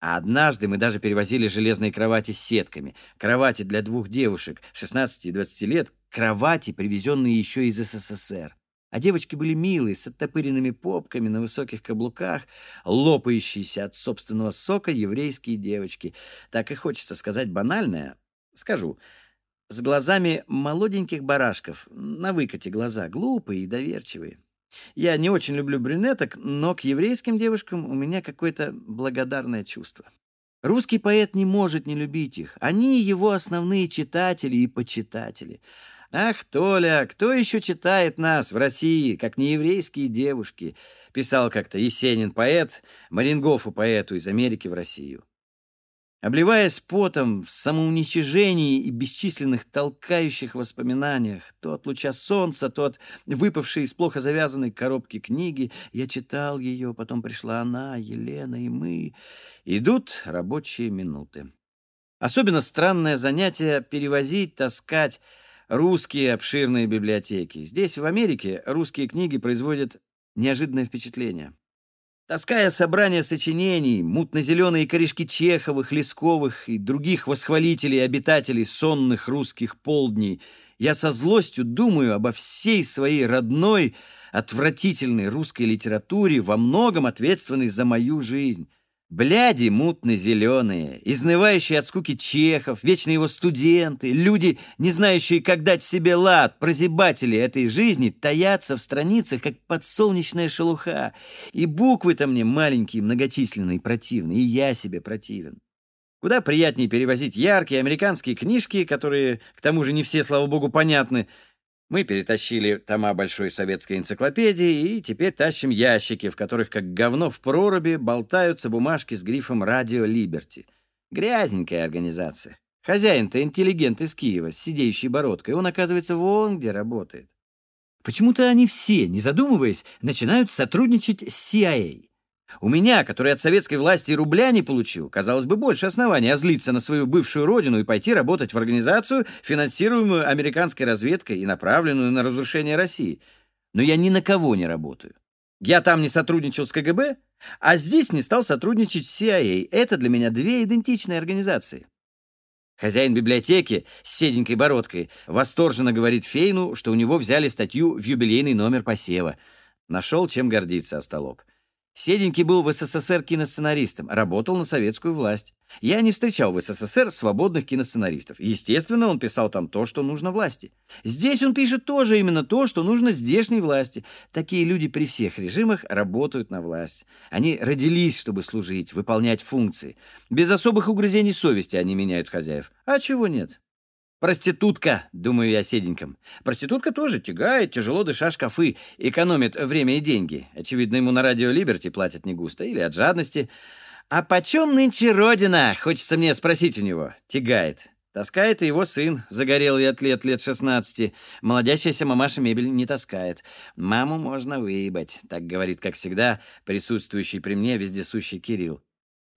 А однажды мы даже перевозили железные кровати с сетками. Кровати для двух девушек 16 и 20 лет, кровати, привезенные еще из СССР. А девочки были милые, с оттопыренными попками на высоких каблуках, лопающиеся от собственного сока еврейские девочки. Так и хочется сказать банальное. Скажу. С глазами молоденьких барашков, на выкате глаза, глупые и доверчивые. Я не очень люблю брюнеток, но к еврейским девушкам у меня какое-то благодарное чувство. Русский поэт не может не любить их. Они его основные читатели и почитатели. «Ах, Толя, кто еще читает нас в России, как не еврейские девушки?» писал как-то Есенин поэт, Марингофу поэту из Америки в Россию. Обливаясь потом в самоуничижении и бесчисленных толкающих воспоминаниях, то от луча солнца, то от выпавшей из плохо завязанной коробки книги, я читал ее, потом пришла она, Елена и мы. Идут рабочие минуты. Особенно странное занятие — перевозить, таскать русские обширные библиотеки. Здесь, в Америке, русские книги производят неожиданное впечатление. Таская собрание сочинений, мутно-зеленые корешки Чеховых, Лесковых и других восхвалителей обитателей сонных русских полдней, я со злостью думаю обо всей своей родной, отвратительной русской литературе, во многом ответственной за мою жизнь. Бляди мутно-зеленые, изнывающие от скуки чехов, вечно его студенты, люди, не знающие, как дать себе лад, прозябатели этой жизни, таятся в страницах, как подсолнечная шелуха. И буквы-то мне маленькие, многочисленные, противные, и я себе противен. Куда приятнее перевозить яркие американские книжки, которые, к тому же, не все, слава богу, понятны, мы перетащили тома большой советской энциклопедии и теперь тащим ящики, в которых, как говно в проруби, болтаются бумажки с грифом «Радио Либерти». Грязненькая организация. Хозяин-то интеллигент из Киева с сидеющей бородкой. Он, оказывается, вон где работает. Почему-то они все, не задумываясь, начинают сотрудничать с CIA. У меня, который от советской власти рубля не получил, казалось бы, больше оснований озлиться на свою бывшую родину и пойти работать в организацию, финансируемую американской разведкой и направленную на разрушение России. Но я ни на кого не работаю. Я там не сотрудничал с КГБ, а здесь не стал сотрудничать с CIA. Это для меня две идентичные организации. Хозяин библиотеки с седенькой бородкой восторженно говорит Фейну, что у него взяли статью в юбилейный номер посева. Нашел, чем гордиться, остолоп. Седенький был в СССР киносценаристом, работал на советскую власть. Я не встречал в СССР свободных киносценаристов. Естественно, он писал там то, что нужно власти. Здесь он пишет тоже именно то, что нужно здешней власти. Такие люди при всех режимах работают на власть. Они родились, чтобы служить, выполнять функции. Без особых угрызений совести они меняют хозяев. А чего нет? Проститутка, думаю я седеньком. Проститутка тоже тягает, тяжело дыша шкафы, экономит время и деньги. Очевидно, ему на радио Либерти платят не густо, или от жадности. А почем нынче родина? Хочется мне спросить у него. Тягает. Таскает и его сын, загорелый атлет лет 16. Молодящаяся мамаша мебель не таскает. Маму можно выебать, так говорит, как всегда, присутствующий при мне вездесущий Кирилл.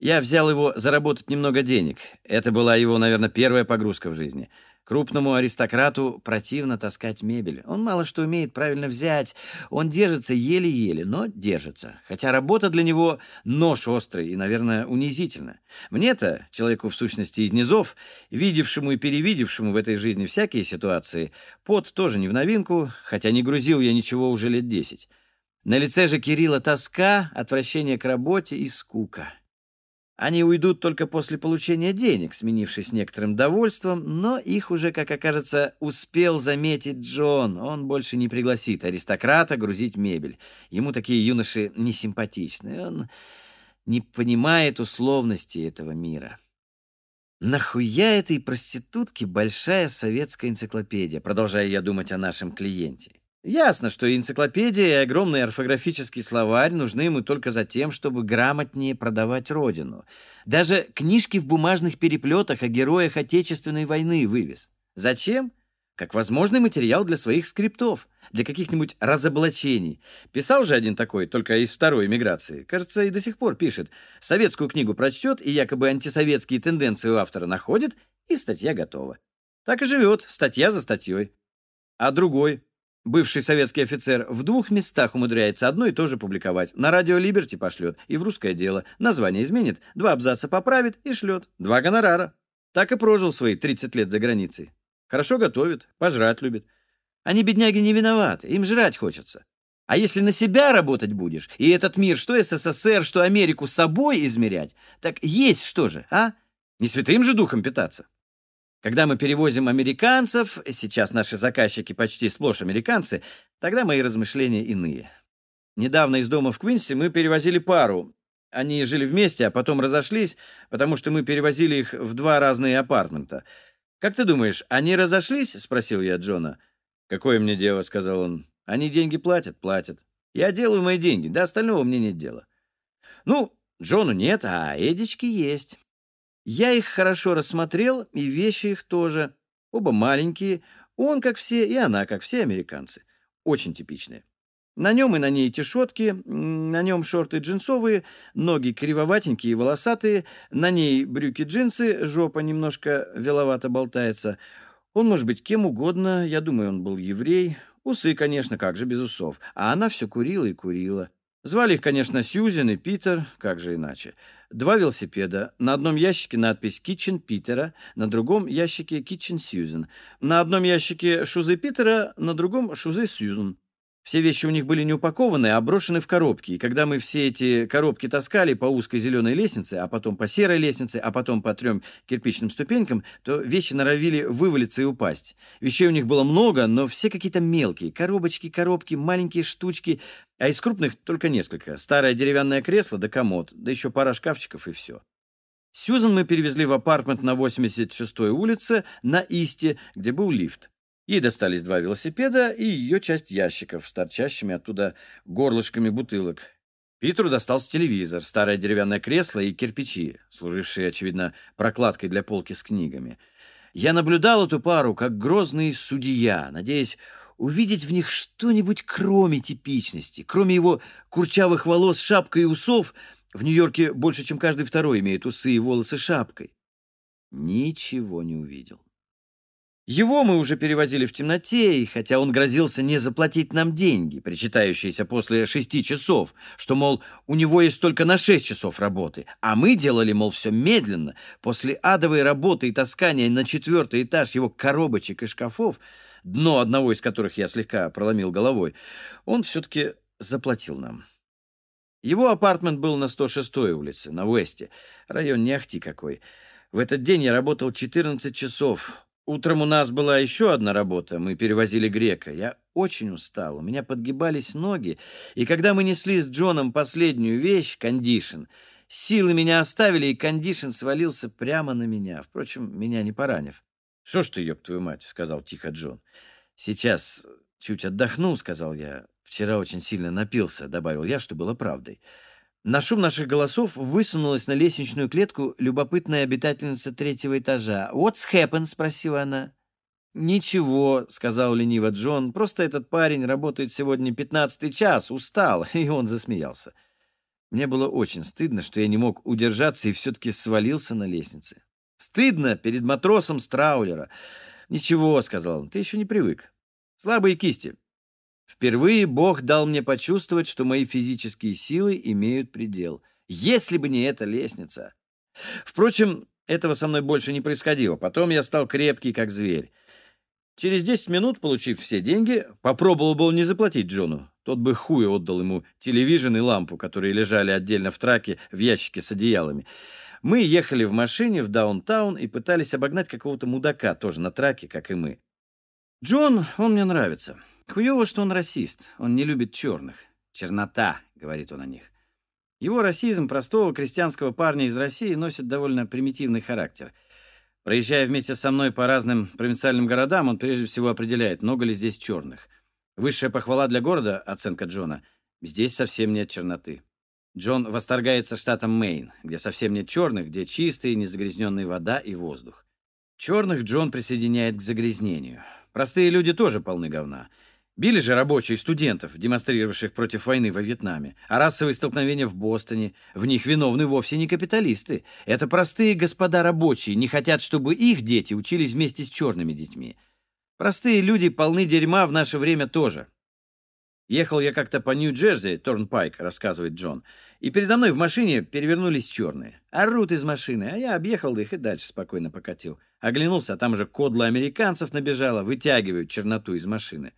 Я взял его заработать немного денег. Это была его, наверное, первая погрузка в жизни. Крупному аристократу противно таскать мебель. Он мало что умеет правильно взять. Он держится еле-еле, но держится. Хотя работа для него нож острый и, наверное, унизительно. Мне-то, человеку в сущности из низов, видевшему и перевидевшему в этой жизни всякие ситуации, пот тоже не в новинку, хотя не грузил я ничего уже лет десять. На лице же Кирилла тоска, отвращение к работе и скука. Они уйдут только после получения денег, сменившись некоторым довольством, но их уже, как окажется, успел заметить Джон. Он больше не пригласит аристократа грузить мебель. Ему такие юноши не симпатичны. Он не понимает условности этого мира. Нахуя этой проститутке большая советская энциклопедия, продолжая я думать о нашем клиенте? Ясно, что энциклопедия и огромный орфографический словарь нужны ему только за тем, чтобы грамотнее продавать родину. Даже книжки в бумажных переплетах о героях Отечественной войны вывез. Зачем? Как возможный материал для своих скриптов, для каких-нибудь разоблачений. Писал же один такой, только из второй эмиграции. Кажется, и до сих пор пишет. Советскую книгу прочтет, и якобы антисоветские тенденции у автора находит, и статья готова. Так и живет, статья за статьей. А другой Бывший советский офицер в двух местах умудряется одно и то же публиковать. На радио «Либерти» пошлет и в «Русское дело». Название изменит, два абзаца поправит и шлет. Два гонорара. Так и прожил свои 30 лет за границей. Хорошо готовит, пожрать любит. Они, бедняги, не виноваты, им жрать хочется. А если на себя работать будешь, и этот мир, что СССР, что Америку собой измерять, так есть что же, а? Не святым же духом питаться. Когда мы перевозим американцев, сейчас наши заказчики почти сплошь американцы, тогда мои размышления иные. Недавно из дома в Квинсе мы перевозили пару. Они жили вместе, а потом разошлись, потому что мы перевозили их в два разные апартмента. «Как ты думаешь, они разошлись?» — спросил я Джона. «Какое мне дело?» — сказал он. «Они деньги платят? Платят. Я делаю мои деньги, до остального мне нет дела». «Ну, Джону нет, а Эдичке есть». Я их хорошо рассмотрел, и вещи их тоже. Оба маленькие, он как все, и она как все американцы. Очень типичные. На нем и на ней тишотки, на нем шорты джинсовые, ноги кривоватенькие и волосатые, на ней брюки-джинсы, жопа немножко веловато болтается. Он может быть кем угодно, я думаю, он был еврей. Усы, конечно, как же без усов. А она все курила и курила. Звали их, конечно, Сьюзен и Питер, как же иначе. Два велосипеда. На одном ящике надпись «Kitchen Питера», на другом ящике «Kitchen Сьюзен». На одном ящике «Шузы Питера», на другом «Шузы Сьюзен». Все вещи у них были не упакованы, а брошены в коробки. И когда мы все эти коробки таскали по узкой зеленой лестнице, а потом по серой лестнице, а потом по трем кирпичным ступенькам, то вещи норовили вывалиться и упасть. Вещей у них было много, но все какие-то мелкие. Коробочки, коробки, маленькие штучки. А из крупных только несколько. Старое деревянное кресло да комод, да еще пара шкафчиков и все. Сьюзан мы перевезли в апартмент на 86-й улице на Исте, где был лифт. Ей достались два велосипеда и ее часть ящиков с торчащими оттуда горлышками бутылок. Питеру достался телевизор, старое деревянное кресло и кирпичи, служившие, очевидно, прокладкой для полки с книгами. Я наблюдал эту пару как грозный судья, надеясь увидеть в них что-нибудь кроме типичности, кроме его курчавых волос, шапкой и усов. В Нью-Йорке больше, чем каждый второй имеет усы и волосы шапкой. Ничего не увидел. Его мы уже перевозили в темноте, и хотя он грозился не заплатить нам деньги, причитающиеся после шести часов, что, мол, у него есть только на шесть часов работы, а мы делали, мол, все медленно, после адовой работы и таскания на четвертый этаж его коробочек и шкафов, дно одного из которых я слегка проломил головой, он все-таки заплатил нам. Его апартмент был на 106-й улице, на Уэсте, район не ахти какой. В этот день я работал 14 часов, Утром у нас была еще одна работа. Мы перевозили грека. Я очень устал. У меня подгибались ноги. И когда мы несли с Джоном последнюю вещь, кондишн, силы меня оставили, и кондишн свалился прямо на меня. Впрочем, меня не поранив. «Что ж ты, ёб твою мать», — сказал тихо Джон. «Сейчас чуть отдохну», — сказал я. «Вчера очень сильно напился», — добавил я, что было правдой. На шум наших голосов высунулась на лестничную клетку любопытная обитательница третьего этажа. «What's happened?» — спросила она. «Ничего», — сказал лениво Джон, — «просто этот парень работает сегодня пятнадцатый час, устал», и он засмеялся. Мне было очень стыдно, что я не мог удержаться и все-таки свалился на лестнице. Стыдно перед матросом Страулера. «Ничего», — сказал он, — «ты еще не привык. Слабые кисти. Впервые Бог дал мне почувствовать, что мои физические силы имеют предел. Если бы не эта лестница. Впрочем, этого со мной больше не происходило. Потом я стал крепкий, как зверь. Через 10 минут, получив все деньги, попробовал был не заплатить Джону. Тот бы хуй отдал ему телевизор и лампу, которые лежали отдельно в траке в ящике с одеялами. Мы ехали в машине в даунтаун и пытались обогнать какого-то мудака, тоже на траке, как и мы. Джон, он мне нравится. Хуёво, что он расист. Он не любит черных. Чернота, говорит он о них. Его расизм простого крестьянского парня из России носит довольно примитивный характер. Проезжая вместе со мной по разным провинциальным городам, он прежде всего определяет, много ли здесь черных. Высшая похвала для города, оценка Джона, здесь совсем нет черноты. Джон восторгается штатом Мэйн, где совсем нет черных, где чистая, незагрязненная вода и воздух. Черных Джон присоединяет к загрязнению. Простые люди тоже полны говна. Били же рабочие студентов, демонстрировавших против войны во Вьетнаме. А расовые столкновения в Бостоне, в них виновны вовсе не капиталисты. Это простые господа рабочие, не хотят, чтобы их дети учились вместе с черными детьми. Простые люди полны дерьма в наше время тоже. Ехал я как-то по Нью-Джерси, Торнпайк, рассказывает Джон, и передо мной в машине перевернулись черные. Орут из машины, а я объехал их и дальше спокойно покатил. Оглянулся, а там уже кодла американцев набежала, вытягивают черноту из машины.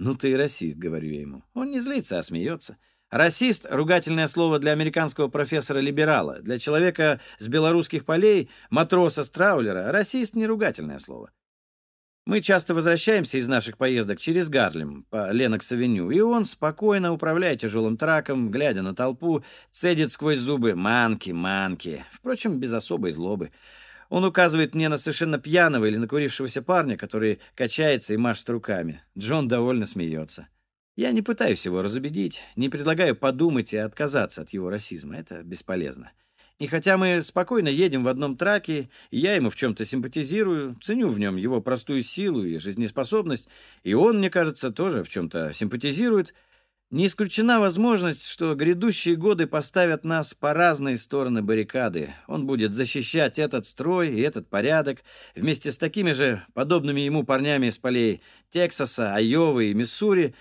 «Ну ты и расист», — говорю я ему. Он не злится, а смеется. Расист — ругательное слово для американского профессора-либерала. Для человека с белорусских полей, матроса с траулера, расист — не ругательное слово. Мы часто возвращаемся из наших поездок через Гарлем по Ленокс-авеню, и он, спокойно управляя тяжелым траком, глядя на толпу, цедит сквозь зубы «манки, манки», впрочем, без особой злобы. Он указывает мне на совершенно пьяного или накурившегося парня, который качается и машет руками. Джон довольно смеется. Я не пытаюсь его разубедить, не предлагаю подумать и отказаться от его расизма. Это бесполезно. И хотя мы спокойно едем в одном траке, и я ему в чем-то симпатизирую, ценю в нем его простую силу и жизнеспособность, и он, мне кажется, тоже в чем-то симпатизирует, не исключена возможность, что грядущие годы поставят нас по разные стороны баррикады. Он будет защищать этот строй и этот порядок вместе с такими же подобными ему парнями из полей Тексаса, Айовы и Миссури,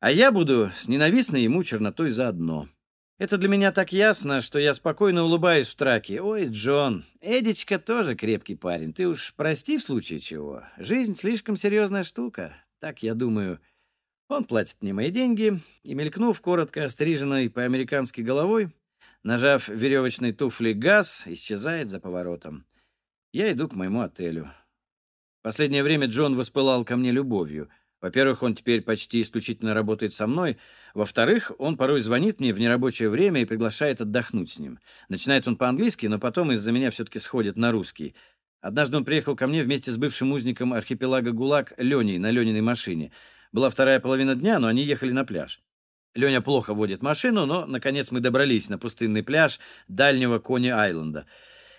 а я буду с ненавистной ему чернотой заодно. Это для меня так ясно, что я спокойно улыбаюсь в траке. «Ой, Джон, Эдичка тоже крепкий парень. Ты уж прости в случае чего. Жизнь слишком серьезная штука. Так я думаю. Он платит мне мои деньги, и, мелькнув коротко остриженной по-американски головой, нажав веревочной туфли газ, исчезает за поворотом. Я иду к моему отелю. Последнее время Джон воспылал ко мне любовью — во-первых, он теперь почти исключительно работает со мной. Во-вторых, он порой звонит мне в нерабочее время и приглашает отдохнуть с ним. Начинает он по-английски, но потом из-за меня все-таки сходит на русский. Однажды он приехал ко мне вместе с бывшим узником архипелага ГУЛАГ Леней на Лениной машине. Была вторая половина дня, но они ехали на пляж. Леня плохо водит машину, но, наконец, мы добрались на пустынный пляж дальнего Кони-Айленда.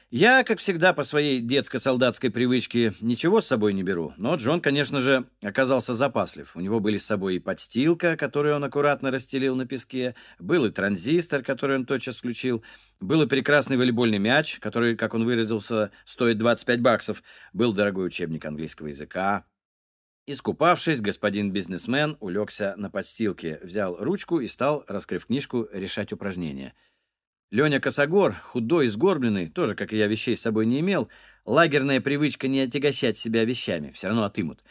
Я, как всегда, по своей детско-солдатской привычке ничего с собой не беру, но Джон, конечно же, оказался запаслив. У него были с собой и подстилка, которую он аккуратно расстелил на песке, был и транзистор, который он тотчас включил, был и прекрасный волейбольный мяч, который, как он выразился, стоит 25 баксов, был дорогой учебник английского языка. Искупавшись, господин бизнесмен улегся на подстилке, взял ручку и стал, раскрыв книжку, решать упражнения — Леня Косогор, худой и сгорбленный, тоже, как и я, вещей с собой не имел, лагерная привычка не отягощать себя вещами, все равно отымут.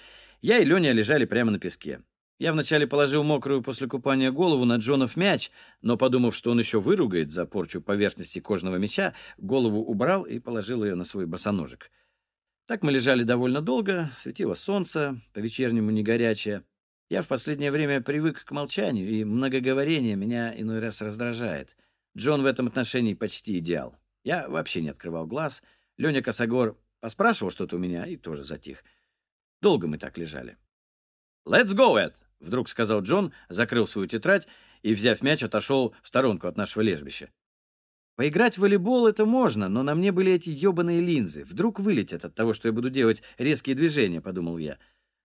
Я и Леня лежали прямо на песке. Я вначале положил мокрую после купания голову на Джонов мяч, но, подумав, что он еще выругает за порчу поверхности кожного мяча, голову убрал и положил ее на свой босоножек. Так мы лежали довольно долго, светило солнце, по-вечернему не горячее. Я в последнее время привык к молчанию, и многоговорение меня иной раз раздражает. Джон в этом отношении почти идеал. Я вообще не открывал глаз. Леня Косогор поспрашивал что-то у меня и тоже затих. Долго мы так лежали. «Let's go, Эд!» — вдруг сказал Джон, закрыл свою тетрадь и, взяв мяч, отошел в сторонку от нашего лежбища. Поиграть в волейбол это можно, но на мне были эти ёбаные линзы. Вдруг вылетят от того, что я буду делать резкие движения, подумал я.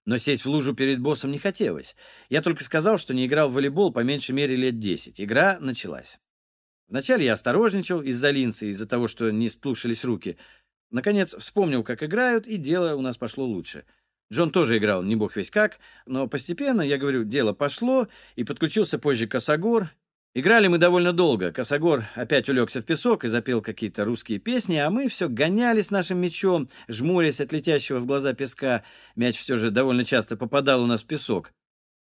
Но сесть в лужу перед боссом не хотелось. Я только сказал, что не играл в волейбол по меньшей мере лет десять. Игра началась. Вначале я осторожничал из-за линзы, из-за того, что не слушались руки. Наконец вспомнил, как играют, и дело у нас пошло лучше. Джон тоже играл, не бог весь как, но постепенно, я говорю, дело пошло, и подключился позже Косогор. Играли мы довольно долго. Косогор опять улегся в песок и запел какие-то русские песни, а мы все гоняли с нашим мячом, жмурясь от летящего в глаза песка. Мяч все же довольно часто попадал у нас в песок.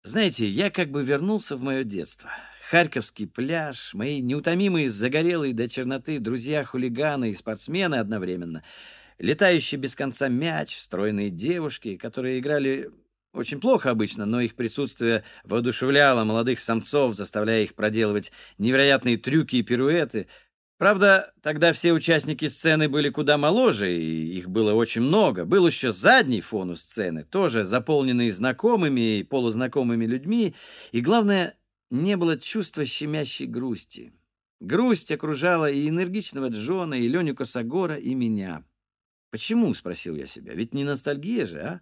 Знаете, я как бы вернулся в мое детство. Харьковский пляж, мои неутомимые загорелые до черноты друзья-хулиганы и спортсмены одновременно, летающий без конца мяч, стройные девушки, которые играли очень плохо обычно, но их присутствие воодушевляло молодых самцов, заставляя их проделывать невероятные трюки и пируэты. Правда, тогда все участники сцены были куда моложе, и их было очень много. Был еще задний фон у сцены, тоже заполненный знакомыми и полузнакомыми людьми, и, главное, не было чувства щемящей грусти. Грусть окружала и энергичного Джона, и Леню Косогора, и меня. «Почему?» — спросил я себя. «Ведь не ностальгия же, а?»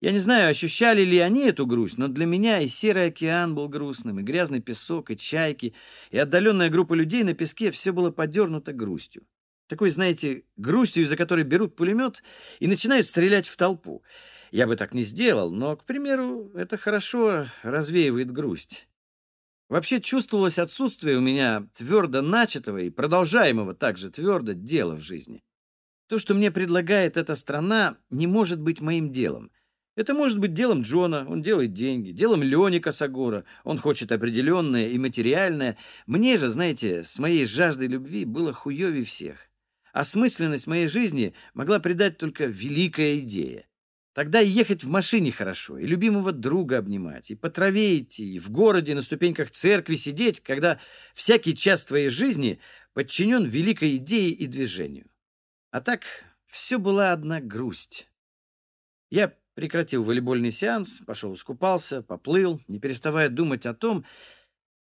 Я не знаю, ощущали ли они эту грусть, но для меня и серый океан был грустным, и грязный песок, и чайки, и отдаленная группа людей на песке — все было подернуто грустью. Такой, знаете, грустью, из-за которой берут пулемет и начинают стрелять в толпу. Я бы так не сделал, но, к примеру, это хорошо развеивает грусть. Вообще чувствовалось отсутствие у меня твердо начатого и продолжаемого также твердо дела в жизни. То, что мне предлагает эта страна, не может быть моим делом. Это может быть делом Джона, он делает деньги, делом Лени Косогора, он хочет определенное и материальное. Мне же, знаете, с моей жаждой любви было хуевее всех. Осмысленность моей жизни могла придать только великая идея. Тогда и ехать в машине хорошо, и любимого друга обнимать, и по траве идти, и в городе на ступеньках церкви сидеть, когда всякий час твоей жизни подчинен великой идее и движению. А так все была одна грусть. Я прекратил волейбольный сеанс, пошел искупался, поплыл, не переставая думать о том,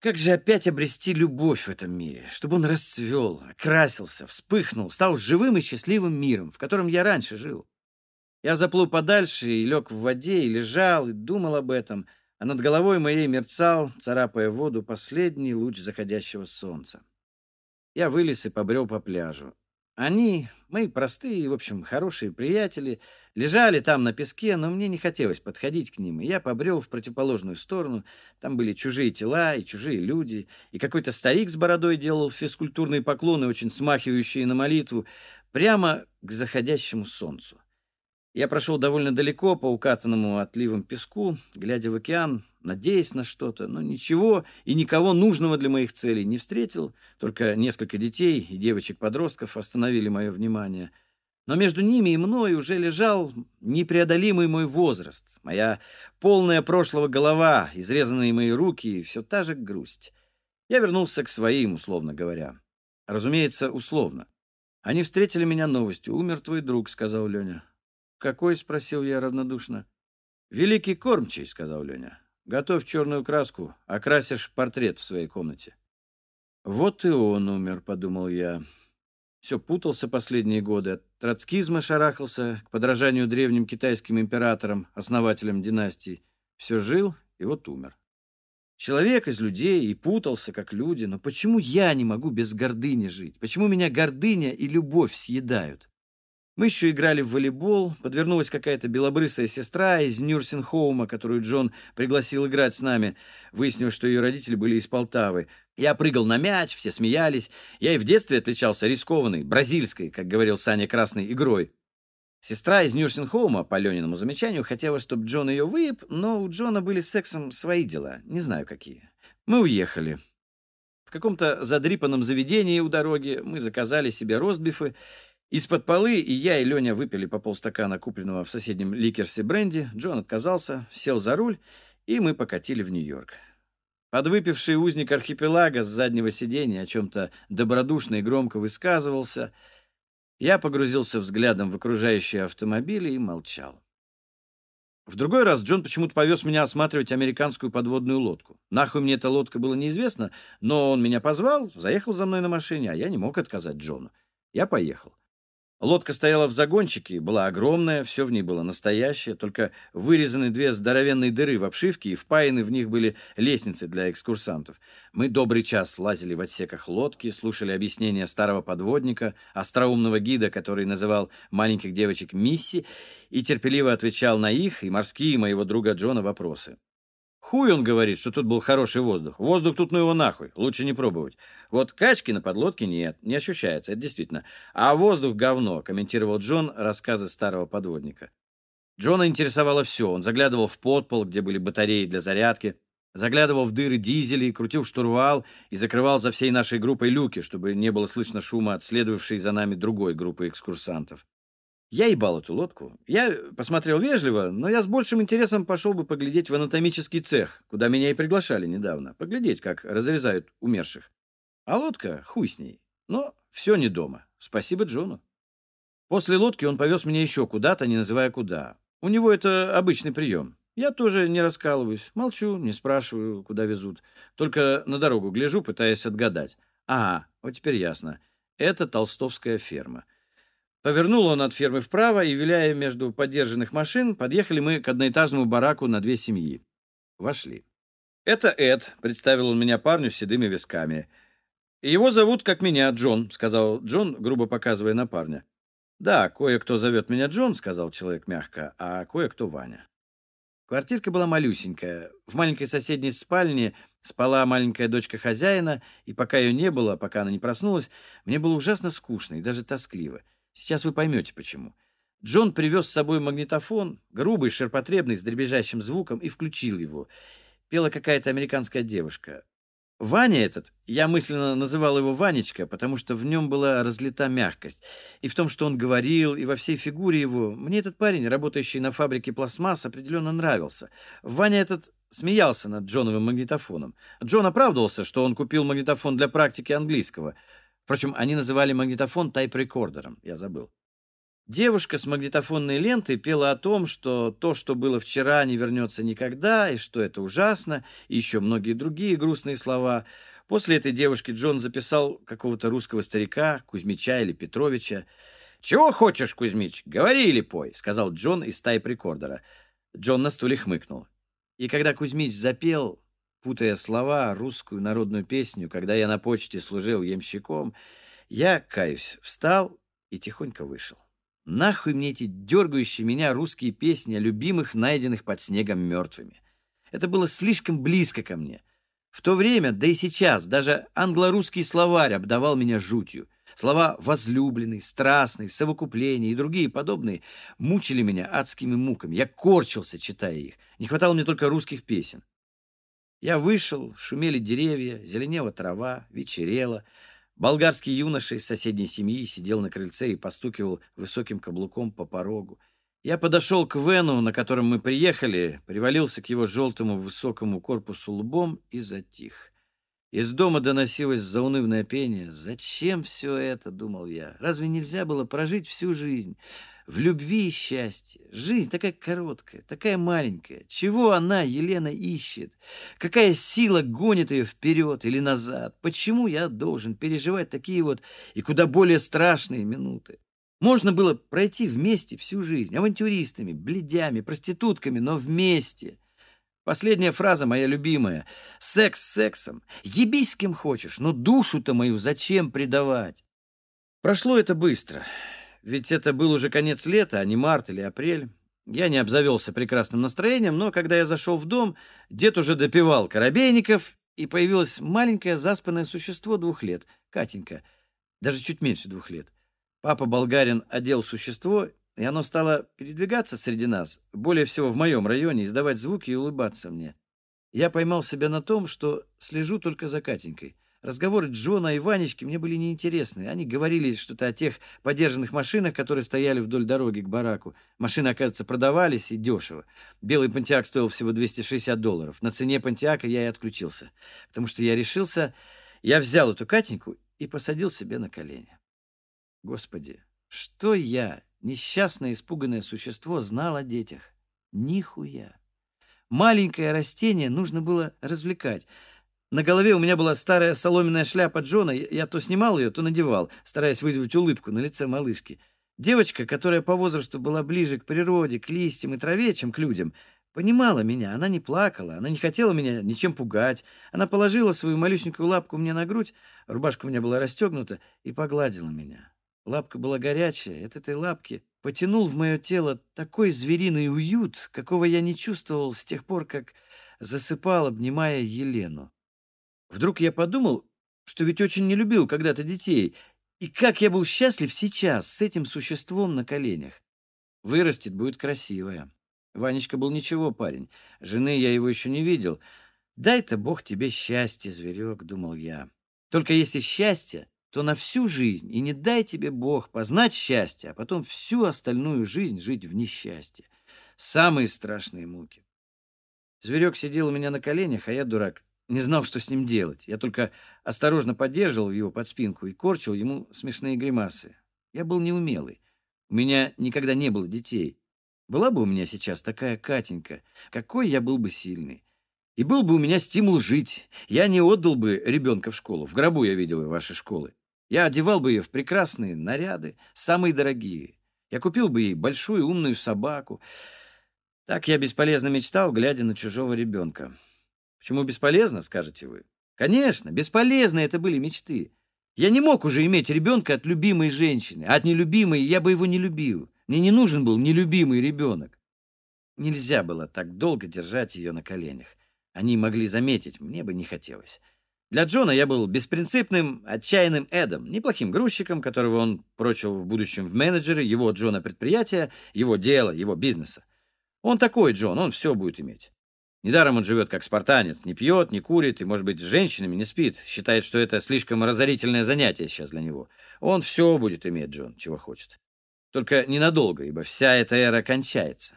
как же опять обрести любовь в этом мире, чтобы он расцвел, окрасился, вспыхнул, стал живым и счастливым миром, в котором я раньше жил. Я заплыл подальше и лег в воде, и лежал, и думал об этом, а над головой моей мерцал, царапая воду, последний луч заходящего солнца. Я вылез и побрел по пляжу. Они, мои простые, в общем, хорошие приятели, лежали там на песке, но мне не хотелось подходить к ним, и я побрел в противоположную сторону. Там были чужие тела и чужие люди, и какой-то старик с бородой делал физкультурные поклоны, очень смахивающие на молитву, прямо к заходящему солнцу. Я прошел довольно далеко по укатанному отливом песку, глядя в океан, надеясь на что-то, но ничего и никого нужного для моих целей не встретил, только несколько детей и девочек-подростков остановили мое внимание. Но между ними и мной уже лежал непреодолимый мой возраст, моя полная прошлого голова, изрезанные мои руки и все та же грусть. Я вернулся к своим, условно говоря. Разумеется, условно. Они встретили меня новостью. «Умер твой друг», — сказал Леня. «Какой?» — спросил я равнодушно. «Великий кормчий», — сказал Леня. «Готовь черную краску, окрасишь портрет в своей комнате». «Вот и он умер», — подумал я. Все путался последние годы. От троцкизма шарахался к подражанию древним китайским императорам, основателям династий. Все жил и вот умер. Человек из людей и путался, как люди. Но почему я не могу без гордыни жить? Почему меня гордыня и любовь съедают? Мы еще играли в волейбол, подвернулась какая-то белобрысая сестра из Нюрсенхоума, которую Джон пригласил играть с нами. Выяснилось, что ее родители были из Полтавы. Я прыгал на мяч, все смеялись. Я и в детстве отличался рискованной, бразильской, как говорил Саня Красной, игрой. Сестра из Нюрсенхоума, по Лениному замечанию, хотела, чтобы Джон ее выеб, но у Джона были с сексом свои дела, не знаю какие. Мы уехали. В каком-то задрипанном заведении у дороги мы заказали себе ростбифы из-под полы и я, и Леня выпили по полстакана купленного в соседнем ликерсе бренди. Джон отказался, сел за руль, и мы покатили в Нью-Йорк. Подвыпивший узник архипелага с заднего сиденья о чем-то добродушно и громко высказывался. Я погрузился взглядом в окружающие автомобили и молчал. В другой раз Джон почему-то повез меня осматривать американскую подводную лодку. Нахуй мне эта лодка была неизвестна, но он меня позвал, заехал за мной на машине, а я не мог отказать Джону. Я поехал. Лодка стояла в загончике, была огромная, все в ней было настоящее, только вырезаны две здоровенные дыры в обшивке и впаяны в них были лестницы для экскурсантов. Мы добрый час лазили в отсеках лодки, слушали объяснения старого подводника, остроумного гида, который называл маленьких девочек Мисси, и терпеливо отвечал на их и морские моего друга Джона вопросы. Хуй он говорит, что тут был хороший воздух. Воздух тут ну его нахуй, лучше не пробовать. Вот качки на подлодке нет, не ощущается, это действительно. А воздух говно, комментировал Джон рассказы старого подводника. Джона интересовало все. Он заглядывал в подпол, где были батареи для зарядки, заглядывал в дыры дизелей, крутил штурвал и закрывал за всей нашей группой люки, чтобы не было слышно шума от следовавшей за нами другой группы экскурсантов. Я ебал эту лодку. Я посмотрел вежливо, но я с большим интересом пошел бы поглядеть в анатомический цех, куда меня и приглашали недавно. Поглядеть, как разрезают умерших. А лодка, хуй с ней. Но все не дома. Спасибо Джону. После лодки он повез меня еще куда-то, не называя куда. У него это обычный прием. Я тоже не раскалываюсь, молчу, не спрашиваю, куда везут. Только на дорогу гляжу, пытаясь отгадать. Ага, вот теперь ясно. Это толстовская ферма. Повернул он от фермы вправо, и, виляя между подержанных машин, подъехали мы к одноэтажному бараку на две семьи. Вошли. «Это Эд», — представил он меня парню с седыми висками. «Его зовут, как меня, Джон», — сказал Джон, грубо показывая на парня. «Да, кое-кто зовет меня Джон», — сказал человек мягко, «а кое-кто Ваня». Квартирка была малюсенькая. В маленькой соседней спальне спала маленькая дочка хозяина, и пока ее не было, пока она не проснулась, мне было ужасно скучно и даже тоскливо. Сейчас вы поймете, почему. Джон привез с собой магнитофон, грубый, ширпотребный, с дребезжащим звуком, и включил его. Пела какая-то американская девушка. Ваня этот, я мысленно называл его Ванечка, потому что в нем была разлита мягкость. И в том, что он говорил, и во всей фигуре его. Мне этот парень, работающий на фабрике пластмасс, определенно нравился. Ваня этот смеялся над Джоновым магнитофоном. Джон оправдывался, что он купил магнитофон для практики английского. Впрочем, они называли магнитофон tape recorder ом, я забыл. Девушка с магнитофонной лентой пела о том, что то, что было вчера, не вернется никогда, и что это ужасно, и еще многие другие грустные слова. После этой девушки Джон записал какого-то русского старика, Кузьмича или Петровича. «Чего хочешь, Кузьмич? Говори или пой», — сказал Джон из tape recorder а. Джон на стуле хмыкнул. И когда Кузьмич запел, путая слова, русскую народную песню, когда я на почте служил ямщиком, я, каюсь, встал и тихонько вышел. Нахуй мне эти дергающие меня русские песни о любимых, найденных под снегом мертвыми. Это было слишком близко ко мне. В то время, да и сейчас, даже англо-русский словарь обдавал меня жутью. Слова «возлюбленный», «страстный», «совокупление» и другие подобные мучили меня адскими муками. Я корчился, читая их. Не хватало мне только русских песен. Я вышел, шумели деревья, зеленела трава, вечерело. Болгарский юноша из соседней семьи сидел на крыльце и постукивал высоким каблуком по порогу. Я подошел к Вену, на котором мы приехали, привалился к его желтому высокому корпусу лбом и затих. Из дома доносилось заунывное пение. «Зачем все это?» — думал я. «Разве нельзя было прожить всю жизнь?» В любви и счастье. Жизнь такая короткая, такая маленькая. Чего она, Елена, ищет? Какая сила гонит ее вперед или назад? Почему я должен переживать такие вот и куда более страшные минуты? Можно было пройти вместе всю жизнь, авантюристами, бледями, проститутками, но вместе. Последняя фраза моя любимая. Секс сексом. Ебись с кем хочешь, но душу-то мою зачем предавать? Прошло это быстро. Ведь это был уже конец лета, а не март или апрель. Я не обзавелся прекрасным настроением, но когда я зашел в дом, дед уже допивал коробейников, и появилось маленькое заспанное существо двух лет, Катенька, даже чуть меньше двух лет. Папа болгарин одел существо, и оно стало передвигаться среди нас, более всего в моем районе, издавать звуки и улыбаться мне. Я поймал себя на том, что слежу только за Катенькой. Разговоры Джона и Ванечки мне были неинтересны. Они говорили что-то о тех подержанных машинах, которые стояли вдоль дороги к бараку. Машины, оказывается, продавались и дешево. Белый Пантиак стоил всего 260 долларов. На цене Пантиака я и отключился. Потому что я решился... Я взял эту Катеньку и посадил себе на колени. Господи, что я, несчастное испуганное существо, знал о детях? Нихуя. Маленькое растение нужно было развлекать. На голове у меня была старая соломенная шляпа Джона, я то снимал ее, то надевал, стараясь вызвать улыбку на лице малышки. Девочка, которая по возрасту была ближе к природе, к листьям и траве, чем к людям, понимала меня, она не плакала, она не хотела меня ничем пугать. Она положила свою малюсенькую лапку мне на грудь, рубашка у меня была расстегнута, и погладила меня. Лапка была горячая, от этой лапки потянул в мое тело такой звериный уют, какого я не чувствовал с тех пор, как засыпал, обнимая Елену. Вдруг я подумал, что ведь очень не любил когда-то детей, и как я был счастлив сейчас с этим существом на коленях. Вырастет, будет красивая. Ванечка был ничего парень. Жены я его еще не видел. «Дай-то Бог тебе счастье, зверек», — думал я. «Только если счастье, то на всю жизнь, и не дай тебе Бог познать счастье, а потом всю остальную жизнь жить в несчастье. Самые страшные муки». Зверек сидел у меня на коленях, а я, дурак, не знал, что с ним делать. Я только осторожно поддерживал его под спинку и корчил ему смешные гримасы. Я был неумелый. У меня никогда не было детей. Была бы у меня сейчас такая Катенька, какой я был бы сильный. И был бы у меня стимул жить. Я не отдал бы ребенка в школу. В гробу я видел ваши школы. Я одевал бы ее в прекрасные наряды, самые дорогие. Я купил бы ей большую умную собаку. Так я бесполезно мечтал, глядя на чужого ребенка. Почему бесполезно, скажете вы? Конечно, бесполезны это были мечты. Я не мог уже иметь ребенка от любимой женщины, а от нелюбимой я бы его не любил. Мне не нужен был нелюбимый ребенок. Нельзя было так долго держать ее на коленях. Они могли заметить, мне бы не хотелось. Для Джона я был беспринципным, отчаянным Эдом, неплохим грузчиком, которого он прочил в будущем в менеджеры его Джона предприятия, его дела, его бизнеса. Он такой Джон, он все будет иметь. Недаром он живет как спартанец, не пьет, не курит и, может быть, с женщинами не спит. Считает, что это слишком разорительное занятие сейчас для него. Он все будет иметь, Джон, чего хочет. Только ненадолго, ибо вся эта эра кончается.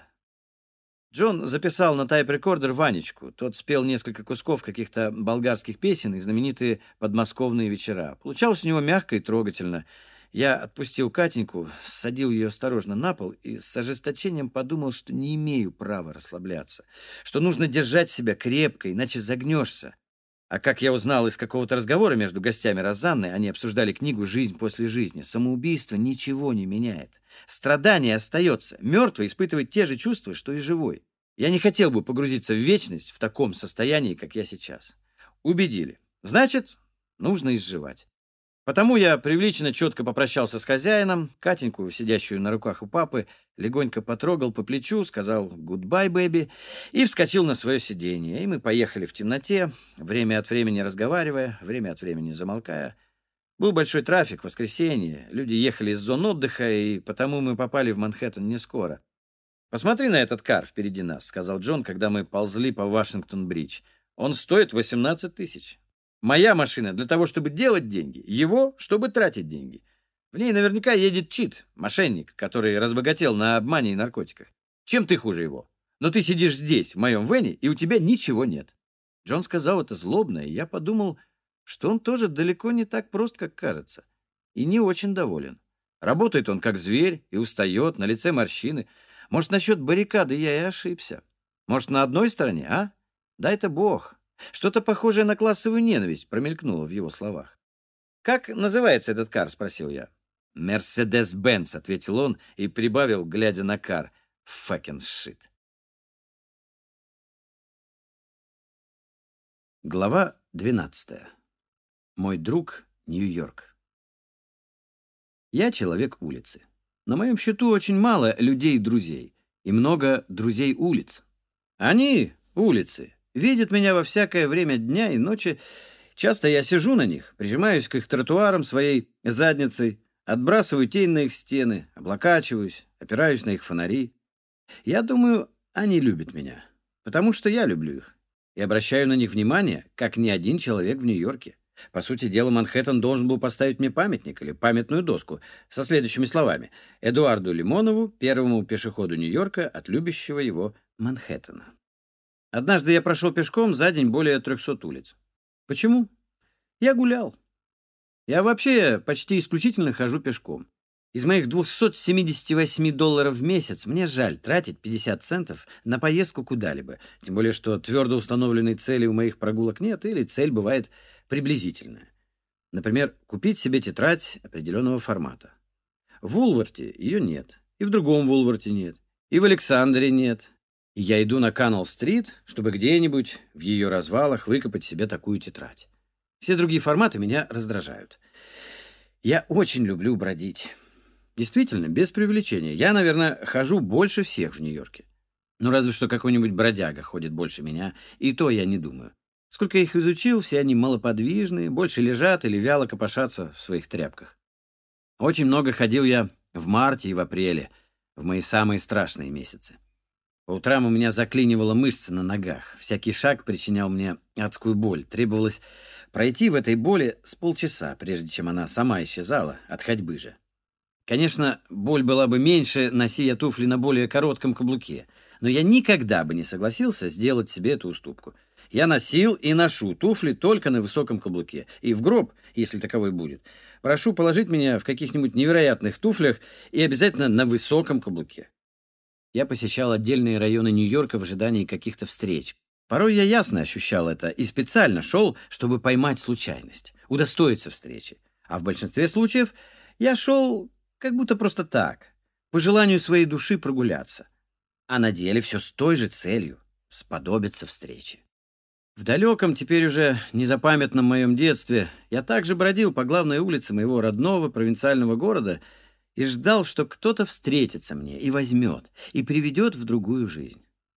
Джон записал на tape recorder Ванечку. Тот спел несколько кусков каких-то болгарских песен и знаменитые подмосковные вечера. Получалось у него мягко и трогательно. Я отпустил Катеньку, ссадил ее осторожно на пол и с ожесточением подумал, что не имею права расслабляться, что нужно держать себя крепко, иначе загнешься. А как я узнал из какого-то разговора между гостями Розанны, они обсуждали книгу «Жизнь после жизни». Самоубийство ничего не меняет. Страдание остается. Мертвый испытывает те же чувства, что и живой. Я не хотел бы погрузиться в вечность в таком состоянии, как я сейчас. Убедили. Значит, нужно изживать. Потому я привлеченно четко попрощался с хозяином, Катеньку, сидящую на руках у папы, легонько потрогал по плечу, сказал «Goodbye, baby» и вскочил на свое сиденье. И мы поехали в темноте, время от времени разговаривая, время от времени замолкая. Был большой трафик, воскресенье, люди ехали из зон отдыха, и потому мы попали в Манхэттен не скоро. «Посмотри на этот car впереди нас», — сказал Джон, когда мы ползли по Washington Bridge. «Он стоит 18 тысяч». Моя машина для того, чтобы делать деньги, его, чтобы тратить деньги. В ней наверняка едет чит, мошенник, который разбогател на обмане и наркотиках. Чем ты хуже его? Но ты сидишь здесь, в моем вене, и у тебя ничего нет. Джон сказал это злобно, и я подумал, что он тоже далеко не так прост, как кажется, и не очень доволен. Работает он как зверь и устает, на лице морщины. Может, насчет баррикады я и ошибся. Может, на одной стороне, а? Дай-то бог. Что-то похожее на классовую ненависть промелькнуло в его словах. «Как называется этот кар?» — спросил я. «Мерседес-Бенц», — ответил он и прибавил, глядя на кар. «Факен шит». Глава 12. Мой друг Нью-Йорк. Я человек улицы. На моем счету очень мало людей-друзей и много друзей улиц. Они, улицы, Видят меня во всякое время дня и ночи. Часто я сижу на них, прижимаюсь к их тротуарам своей задницей, отбрасываю тень на их стены, облокачиваюсь, опираюсь на их фонари. Я думаю, они любят меня, потому что я люблю их. И обращаю на них внимание, как ни один человек в Нью-Йорке. По сути дела, Манхэттен должен был поставить мне памятник или памятную доску со следующими словами. Эдуарду Лимонову, первому пешеходу Нью-Йорка от любящего его Манхэттена. Однажды я прошел пешком за день более 300 улиц. Почему? Я гулял. Я вообще почти исключительно хожу пешком. Из моих 278 долларов в месяц мне жаль тратить 50 центов на поездку куда-либо, тем более что твердо установленной цели у моих прогулок нет, или цель бывает приблизительная. Например, купить себе тетрадь определенного формата. В Улварте ее нет, и в другом Вулварте нет, и в Александре нет, я иду на Канал-стрит, чтобы где-нибудь в ее развалах выкопать себе такую тетрадь. Все другие форматы меня раздражают. Я очень люблю бродить. Действительно, без привлечения. Я, наверное, хожу больше всех в Нью-Йорке. Ну, разве что какой-нибудь бродяга ходит больше меня, и то я не думаю. Сколько я их изучил, все они малоподвижные, больше лежат или вяло копошатся в своих тряпках. Очень много ходил я в марте и в апреле, в мои самые страшные месяцы. По утрам у меня заклинивало мышцы на ногах. Всякий шаг причинял мне адскую боль. Требовалось пройти в этой боли с полчаса, прежде чем она сама исчезала от ходьбы же. Конечно, боль была бы меньше, носи я туфли на более коротком каблуке. Но я никогда бы не согласился сделать себе эту уступку. Я носил и ношу туфли только на высоком каблуке. И в гроб, если таковой будет, прошу положить меня в каких-нибудь невероятных туфлях и обязательно на высоком каблуке. Я посещал отдельные районы Нью-Йорка в ожидании каких-то встреч. Порой я ясно ощущал это и специально шел, чтобы поймать случайность, удостоиться встречи. А в большинстве случаев я шел как будто просто так, по желанию своей души прогуляться. А на деле все с той же целью — сподобиться встречи. В далеком, теперь уже незапамятном моем детстве я также бродил по главной улице моего родного провинциального города и ждал, что кто-то встретится мне и возьмет, и приведет в другую жизнь.